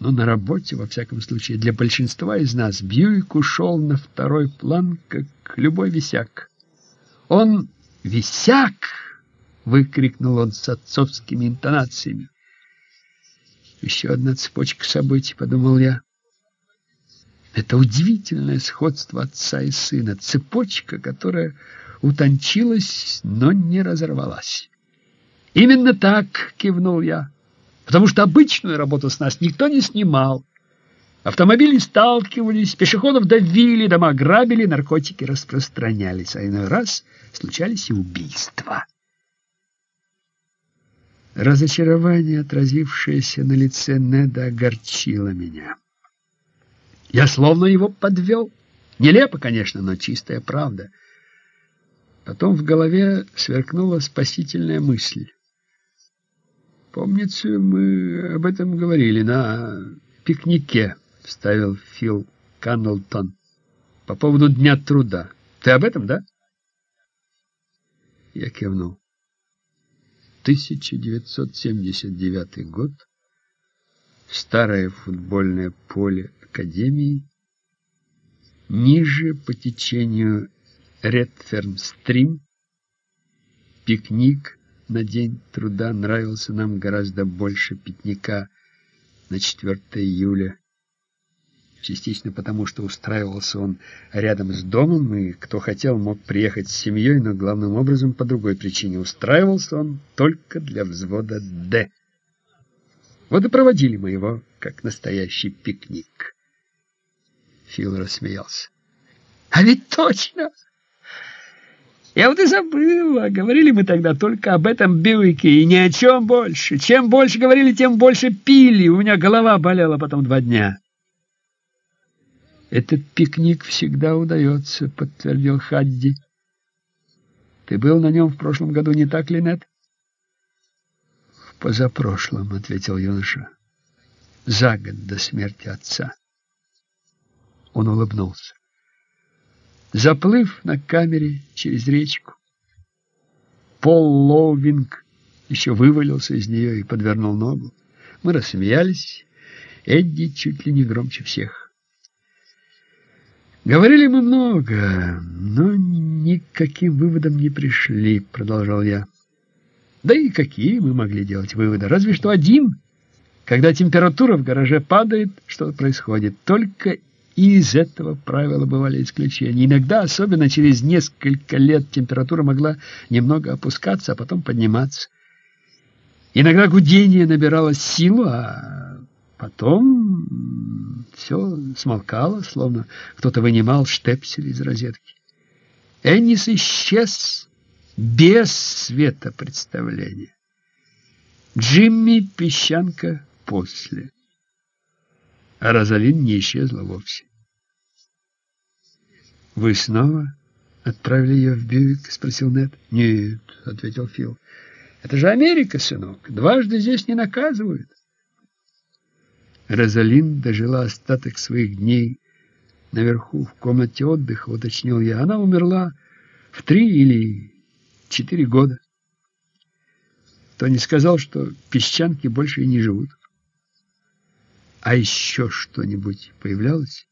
Speaker 1: Но на работе, во всяком случае, для большинства из нас Бьюик ушел на второй план, как любой висяк. Он висяк! выкрикнул он с отцовскими интонациями. Еще одна цепочка событий, подумал я. Это удивительное сходство отца и сына, цепочка, которая утончилась, но не разорвалась. Именно так, кивнул я, потому что обычную работу с нас никто не снимал. Автомобили сталкивались, пешеходов давили, дома грабили, наркотики распространялись, а иной раз случались и убийства. Разочарование, отразившееся на лице Неда, огорчило меня. Я словно его подвел. Нелепо, конечно, но чистая правда. Потом в голове сверкнула спасительная мысль. Помнится, мы об этом говорили на пикнике вставил Фил Каннелтон. По поводу Дня труда. Ты об этом, да? Я кивнул. 1979 год. Старое футбольное поле Академии. Ниже по течению Редферн-стрим. Пикник на День труда нравился нам гораздо больше пикника на 4 июля частично потому, что устраивался он рядом с домом, и кто хотел, мог приехать с семьей, но главным образом по другой причине. Устраивался он только для взвода «Д». Вот и проводили мы его, как настоящий пикник. Фил рассмеялся. «А ведь точно! Я вот и забыла. Говорили мы тогда только об этом Бьюике и ни о чем больше. Чем больше говорили, тем больше пили. У меня голова болела потом два дня». Этот пикник всегда удается, подтвердил Хадди. Ты был на нем в прошлом году, не так ли, Нет? В позапрошлом, ответил юноша. За год до смерти отца. Он улыбнулся. Заплыв на камере через речку, Пол Лоувинг еще вывалился из нее и подвернул ногу. Мы рассмеялись. Эдди чуть ли не громче всех. Говорили мы много, но никаким выводом не пришли, продолжал я. Да и какие мы могли делать выводы? Разве что один. Когда температура в гараже падает, что происходит? Только из этого правила бывали исключения. Иногда, особенно через несколько лет, температура могла немного опускаться, а потом подниматься. Иногда гудение набирало силу, а потом все смолкало, словно кто-то вынимал штепсель из розетки. Эннис исчез без света представления. Джимми Песчанка после. А Розалин не исчезла вовсе. «Вы снова отправили ее в Бьюик?» — спросил Нед. «Нет», — ответил Фил. «Это же Америка, сынок. Дважды здесь не наказывают». Розалин дожила остаток своих дней наверху, в комнате отдыха, уточнил я. Она умерла в три или четыре года. Тони сказал, что песчанки больше и не живут. А еще что-нибудь появлялось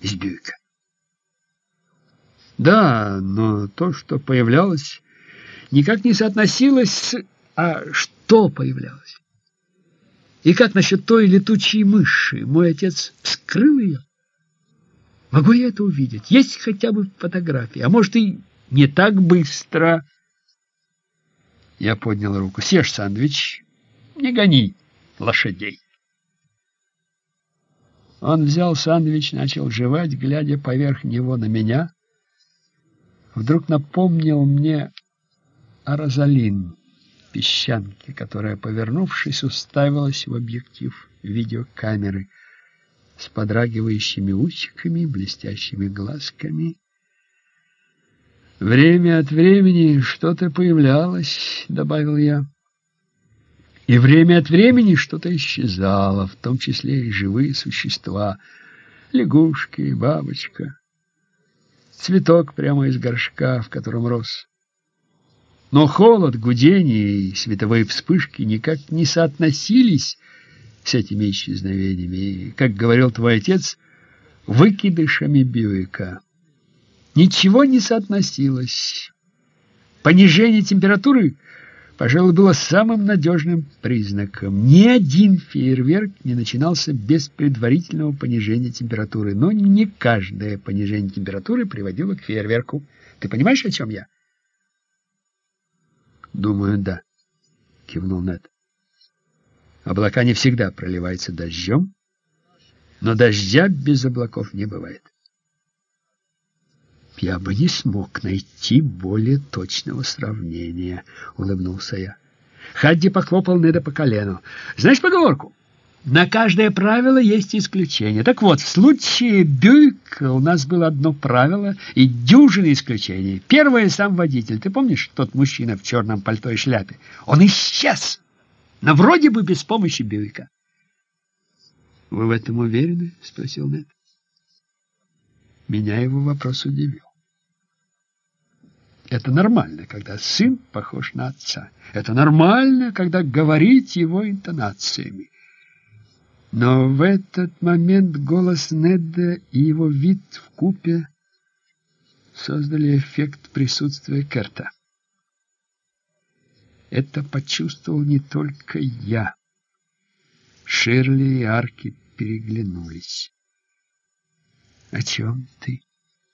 Speaker 1: из Бьюика? Да, но то, что появлялось, никак не соотносилось с... А что появлялось? И как насчет той летучей мыши? Мой отец скрыл ее? Могу я это увидеть? Есть хотя бы фотографии, а может и не так быстро. Я поднял руку. Съешь сандвич, не гони лошадей. Он взял сандвич, начал жевать, глядя поверх него на меня. Вдруг напомнил мне о Розалин, песчанке, которая, повернувшись, уставилась в объектив видеокамеры с подрагивающими усиками, блестящими глазками. «Время от времени что-то появлялось», — добавил я. И время от времени что-то исчезало, в том числе и живые существа. Лягушки, бабочка, цветок прямо из горшка, в котором рос. Но холод, гудение и световые вспышки никак не соотносились с этими исчезновениями. И, как говорил твой отец, выкидышами Бьюика. Ничего не соотносилось. Понижение температуры – пожалуй, было самым надежным признаком. Ни один фейерверк не начинался без предварительного понижения температуры, но не каждое понижение температуры приводило к фейерверку. Ты понимаешь, о чем я? Думаю, да, кивнул Нед. Облака не всегда проливаются дождем, но дождя без облаков не бывает. Я бы не смог найти более точного сравнения, улыбнулся я. Хадди похлопал Неда по колену. Знаешь поговорку? На каждое правило есть исключение. Так вот, в случае Бюйка у нас было одно правило и дюжина исключений. Первое — сам водитель. Ты помнишь тот мужчина в черном пальто и шляпе? Он исчез, но вроде бы без помощи Бюйка. — Вы в этом уверены? — спросил Нед. Меня его вопрос удивил. Это нормально, когда сын похож на отца. Это нормально, когда говорить его интонациями. Но в этот момент голос Неда и его вид в купе создали эффект присутствия Керта. Это почувствовал не только я. Ширли и Арки переглянулись. — О чем ты?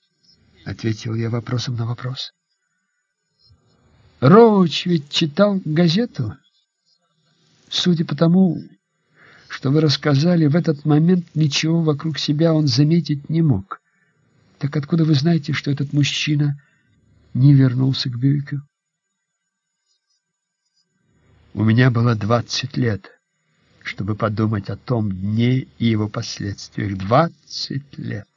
Speaker 1: — ответил я вопросом на вопрос. Роуч ведь читал газету. Судя по тому, что вы рассказали, в этот момент ничего вокруг себя он заметить не мог. Так откуда вы знаете, что этот мужчина не вернулся к Бюйку? У меня было двадцать лет, чтобы подумать о том дне и его последствиях. Двадцать лет.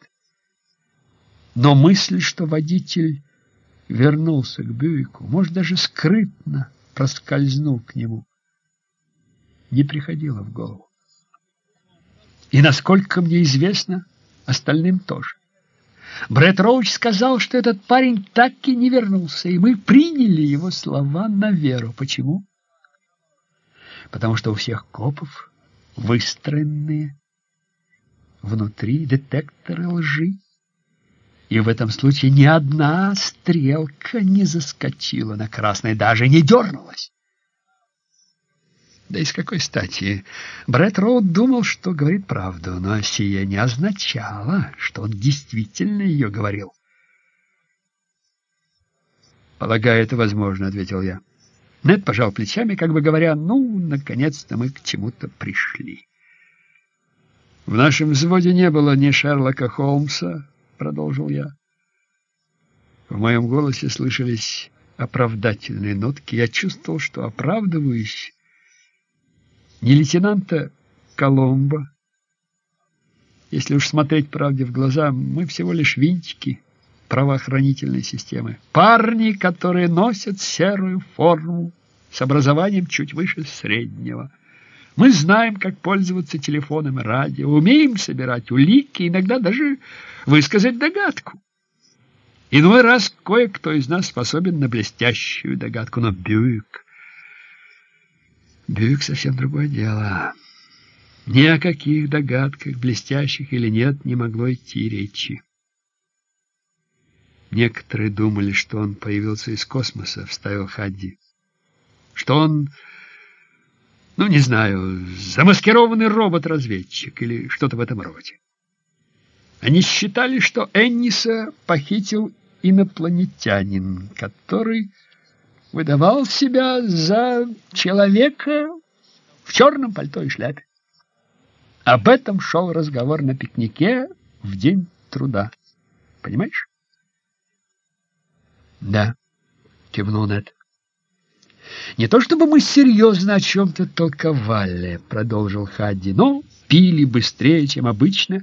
Speaker 1: Но мысль, что водитель вернулся к Бюйку, может, даже скрытно проскользнул к нему, не приходило в голову. И, насколько мне известно, остальным тоже. Брэд Роуч сказал, что этот парень так и не вернулся, и мы приняли его слова на веру. Почему? Потому что у всех копов выстроенные внутри детекторы лжи. И в этом случае ни одна стрелка не заскочила на красный, даже не дернулась. Да и с какой стати? Брэд Роуд думал, что говорит правду, но сие не означало, что он действительно ее говорил. «Полагаю, это возможно», — ответил я. Нед пожал плечами, как бы говоря, «Ну, наконец-то мы к чему-то пришли». «В нашем взводе не было ни Шерлока Холмса», — продолжил я. В моем голосе слышались оправдательные нотки. Я чувствовал, что оправдываюсь не лейтенанта Коломбо. Если уж смотреть правде в глаза, мы всего лишь винтики правоохранительной системы. Парни, которые носят серую форму с образованием чуть выше среднего. Мы знаем, как пользоваться телефоном и радио, умеем собирать улики, иногда даже высказать догадку. Иной раз кое-кто из нас способен на блестящую догадку, но Бьюик Бюйк совсем другое дело. Ни о каких догадках, блестящих или нет, не могло идти речи. Некоторые думали, что он появился из космоса, вставил Хадди. Что он, ну, не знаю, замаскированный робот-разведчик или что-то в этом роде. Они считали, что Энниса похитил инопланетянин, который выдавал себя за человека в черном пальто и шляпе. Об этом шел разговор на пикнике в день труда. Понимаешь? Да, кивнул Нед. Не то чтобы мы серьезно о чем-то толковали, продолжил Хадди, но пили быстрее, чем обычно,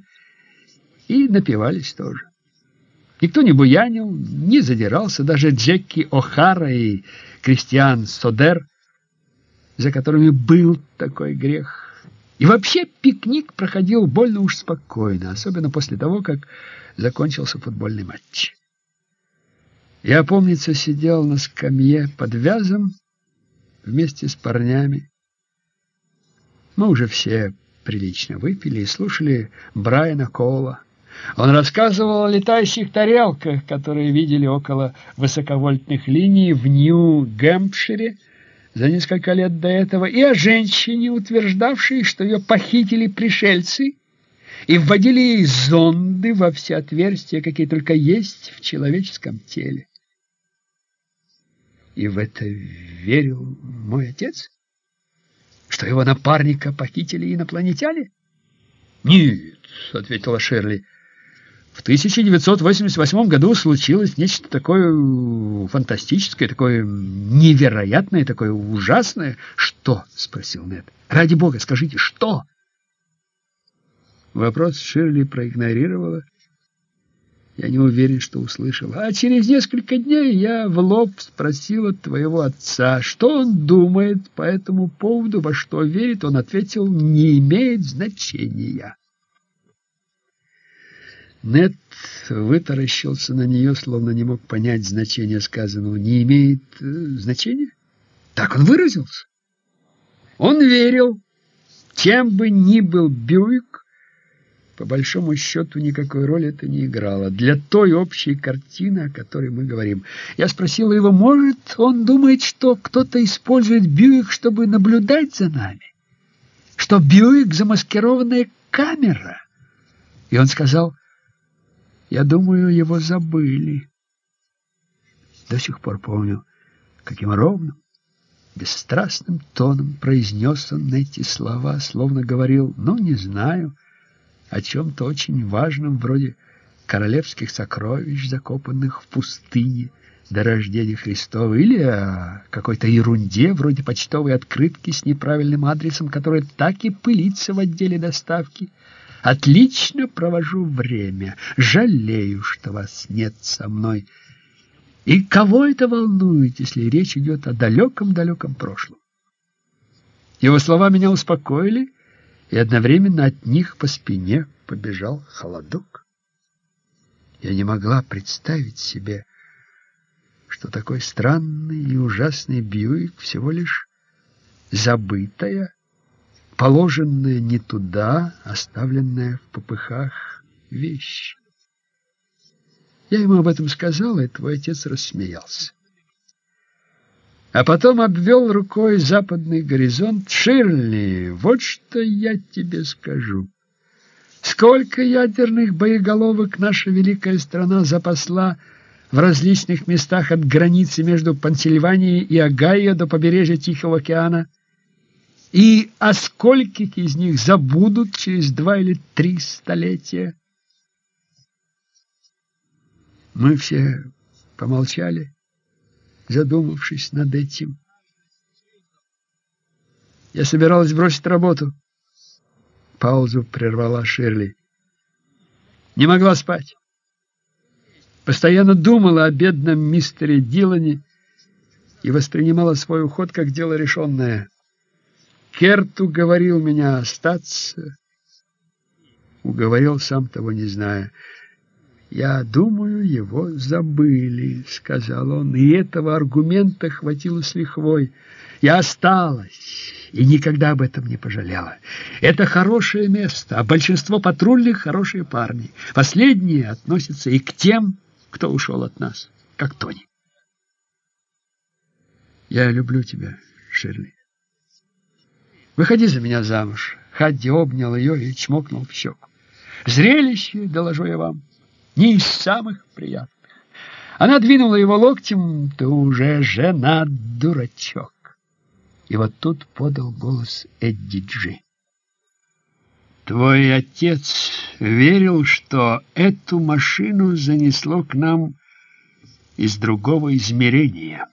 Speaker 1: и напивались тоже. Никто не буянил, не задирался, даже Джеки О'Хара и Кристиан Содер, за которыми был такой грех. И вообще пикник проходил больно уж спокойно, особенно после того, как закончился футбольный матч. Я, помнится, сидел на скамье под вязом вместе с парнями. Мы уже все прилично выпили и слушали Брайана Кола. Он рассказывал о летающих тарелках, которые видели около высоковольтных линий в Нью-Гэмпшире за несколько лет до этого, и о женщине, утверждавшей, что ее похитили пришельцы и вводили ей зонды во все отверстия, какие только есть в человеческом теле. И в это верил мой отец? Что его напарника похитили инопланетяне? «Нет», — ответила Шерли, — в 1988 году случилось нечто такое фантастическое, такое невероятное, такое ужасное. «Что?» — спросил Нед. «Ради бога, скажите, что?» Вопрос Ширли проигнорировала. Я не уверен, что услышала. А через несколько дней я в лоб спросила твоего отца, что он думает по этому поводу, во что верит. Он ответил, не имеет значения. Нет вытаращился на нее, словно не мог понять значение сказанного. Не имеет э, значения? Так он выразился. Он верил, чем бы ни был Бьюик, по большому счету никакой роли это не играло для той общей картины, о которой мы говорим. Я спросила его, может, он думает, что кто-то использует Бьюик, чтобы наблюдать за нами? Что Бьюик — замаскированная камера? И он сказал, я думаю, его забыли. До сих пор помню, каким ровным, бесстрастным тоном произнес он эти слова, словно говорил, ну, не знаю, о чем-то очень важном, вроде королевских сокровищ, закопанных в пустыне до рождения Христова, или о какой-то ерунде, вроде почтовой открытки с неправильным адресом, которая так и пылится в отделе доставки, Отлично провожу время. Жалею, что вас нет со мной. И кого это волнует, если речь идет о далеком-далеком прошлом? Его слова меня успокоили, и одновременно от них по спине побежал холодок. Я не могла представить себе, что такой странный и ужасный Бьюик всего лишь забытая, положенная не туда, оставленная в попыхах вещь. Я ему об этом сказала, и твой отец рассмеялся. А потом обвел рукой западный горизонт. «Ширли, вот что я тебе скажу. Сколько ядерных боеголовок наша великая страна запасла в различных местах от границы между Пенсильванией и Огайо до побережья Тихого океана, и о скольких из них забудут через два или три столетия. Мы все помолчали, задумавшись над этим. Я собиралась бросить работу. Паузу прервала Ширли. Не могла спать. Постоянно думала о бедном мистере Дилане и воспринимала свой уход как дело решенное. Керт уговорил меня остаться. Уговорил, сам того не зная. «Я думаю, его забыли», — сказал он, и этого аргумента хватило с лихвой. «Я осталась и никогда об этом не пожалела. Это хорошее место, а большинство патрульных — хорошие парни. Последние относятся и к тем, кто ушел от нас, как Тони. Я люблю тебя, Ширли. Выходи за меня замуж. Хадди обнял ее и чмокнул в щеку. Зрелище, доложу я вам, не из самых приятных. Она двинула его локтем, ты уже жена, дурачок. И вот тут подал голос Эдди Джи. Твой отец верил, что эту машину занесло к нам из другого измерения.